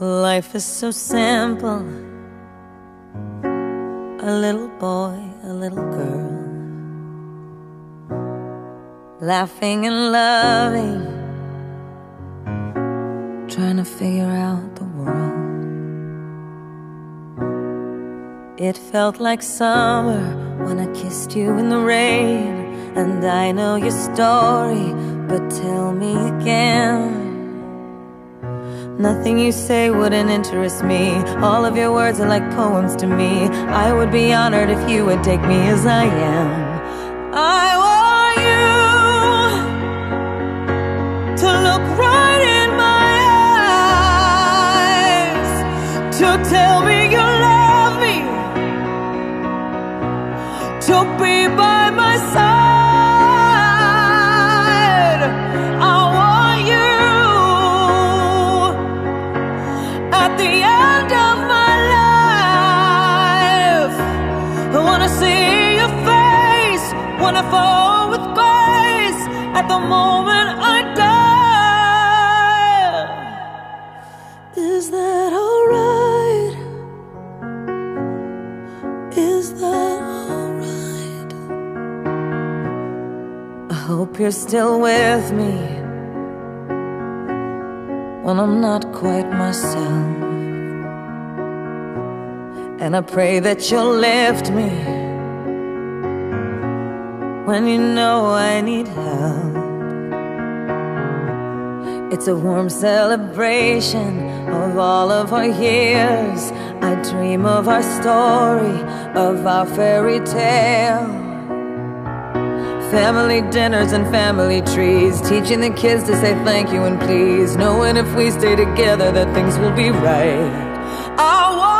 Life is so simple. A little boy, a little girl. Laughing and loving. Trying to figure out the world. It felt like summer when I kissed you in the rain. And I know your story, but tell me again. Nothing you say wouldn't interest me. All of your words are like poems to me. I would be honored if you would take me as I am. I want you to look right in my eyes, to tell me you love me, to be by my side. At the moment I die. Is that alright? Is that alright? I hope you're still with me when I'm not quite myself. And I pray that you'll lift me when you know I need help. It's a warm celebration of all of our years. I dream of our story, of our fairy tale. Family dinners and family trees, teaching the kids to say thank you and please, knowing if we stay together that things will be right. I want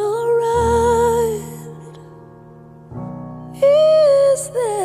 alright? Is there?